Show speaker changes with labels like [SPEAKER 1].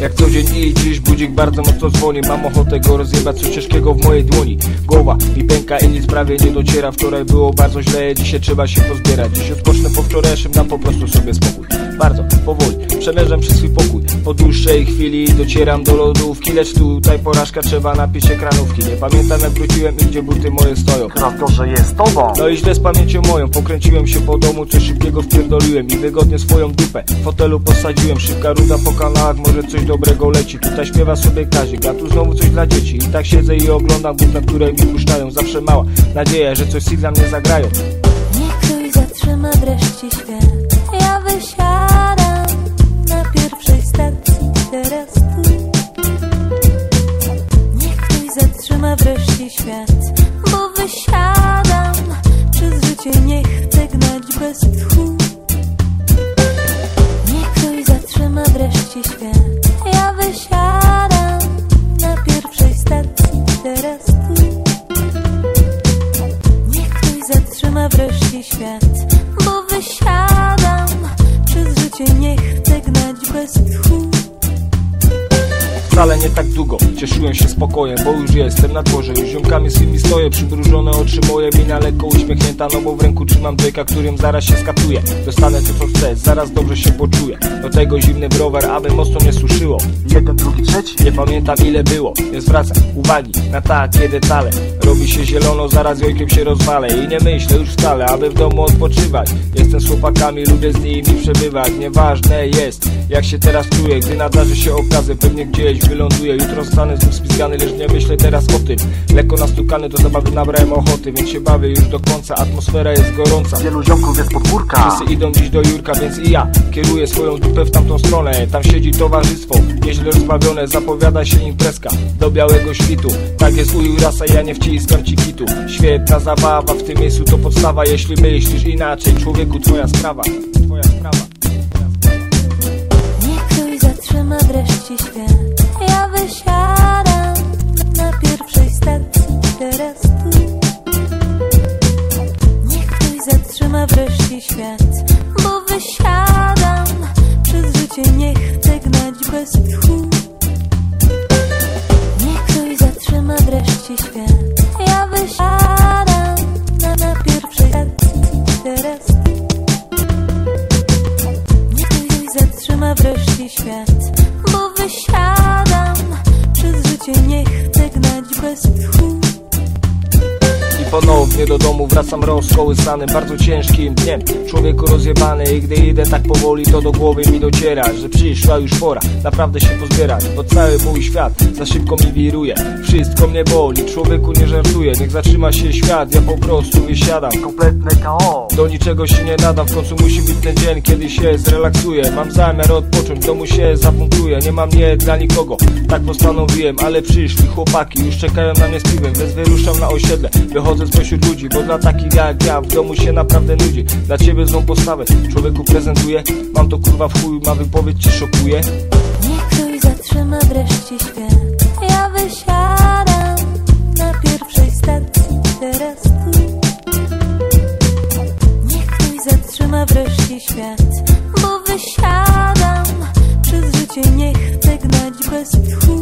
[SPEAKER 1] Jak co dzień i dziś budzik bardzo mocno dzwoni. Mam ochotę go rozjebać coś ciężkiego w mojej dłoni. Głowa mi pęka i nic prawie nie dociera. Wczoraj było bardzo źle, dzisiaj trzeba się pozbierać. Dziś odpocznę po wczorajszym, dam po prostu sobie spokój. Bardzo powoli, przemierzam przez swój pokój. Po dłuższej chwili docieram do lodówki Lecz tutaj porażka, trzeba napić kranówki Nie pamiętam jak wróciłem i gdzie buty moje stoją.
[SPEAKER 2] Teraz to, że jest tobą?
[SPEAKER 1] No i źle z pamięcią moją Pokręciłem się po domu, coś szybkiego wpierdoliłem I wygodnie swoją dupę w fotelu posadziłem. Szybka ruda po kanałach, może coś dobrego leci. Tutaj śpiewa sobie Kazik, a tu znowu coś dla dzieci. I tak siedzę i oglądam gówna, które mi puszczają. Zawsze mała nadzieja, że coś dla mnie zagrają.
[SPEAKER 3] Niech ktoś zatrzyma wreszcie świat. Ja wysiadam na pierwszej stacji Teraz tu. Niech ktoś zatrzyma wreszcie świat Bo wysiadam. Przez życie nie chcę gnać bez tchu
[SPEAKER 1] tak długo, cieszyłem się spokojem Bo już jestem na dworze, już ziomkami swymi stoję Przymrużone oczy moje, mina lekko uśmiechnięta No bo w ręku trzymam dojka, którym zaraz się skapuje Dostanę to co chcę, zaraz dobrze się poczuję. Do tego zimny browar, aby mocno nie suszyło.
[SPEAKER 2] Jeden, drugi, trzeci?
[SPEAKER 1] Nie pamiętam ile było, nie zwracam uwagi na takie detale Robi się zielono, zaraz jojkiem się rozwalę. I nie myślę już wcale, aby w domu odpoczywać. Jestem z chłopakami, lubię z nimi przebywać. Nieważne jest, jak się teraz czuję. Gdy nadarzy się okazję, pewnie gdzieś wyląduję. Jutro stanę znów spizgany, lecz nie myślę teraz o tym. Lekko nastukany do zabawy nabrałem ochoty Więc się bawię już do końca, atmosfera jest gorąca.
[SPEAKER 2] Wielu ziomków jest podwórka
[SPEAKER 1] Wszyscy idą dziś do Jurka, więc i ja kieruję swoją dupę w tamtą stronę. Tam siedzi towarzystwo, nieźle rozbawione Zapowiada się imprezka do białego świtu. Tak jest u Jurasa, ja nie wciskam ci kitu. Świetna zabawa, w tym miejscu to podstawa. Jeśli myślisz inaczej, człowieku, twoja sprawa Twoja sprawa.
[SPEAKER 3] Niech ktoś zatrzyma wreszcie świat wreszcie świat Bo wysiadam Przez życie nie chcę gnać bez tchu. Niech ktoś zatrzyma wreszcie świat. Ja wysiadam na, na pierwszej stacji Teraz. Niech ktoś zatrzyma wreszcie świat Bo wysiadam Przez życie nie chcę gnać bez tchu
[SPEAKER 1] ponownie do domu wracam rozkołysany Bardzo ciężkim dniem. Człowieku rozjebany I gdy idę tak powoli to do głowy mi dociera Że przyszła już pora naprawdę się pozbierać Bo cały mój świat za szybko mi wiruje. Wszystko mnie boli, człowieku nie żartuje Niech zatrzyma się świat, ja po prostu wysiadam.
[SPEAKER 2] Kompletne KO
[SPEAKER 1] do niczego się nie nadam, w końcu musi być ten dzień, kiedy się zrelaksuję. Mam zamiar odpocząć, domu się zapunktuję Nie mam nie dla nikogo, tak postanowiłem Ale przyszli chłopaki, już czekają na mnie z piwem Więc wyruszam na osiedle, wychodzę spośród ludzi Bo dla takich jak ja w domu się naprawdę nudzi. Dla ciebie złą postawę, człowieku prezentuję. Mam to kurwa w chuj, ma wypowiedź ci szokuje.
[SPEAKER 3] Niech ktoś zatrzyma wreszcie świat. Ja wysiadam na pierwszej stacji Teraz tu. Niech ktoś zatrzyma wreszcie świat Bo wysiadam. Przez życie nie chcę gnać bez tchu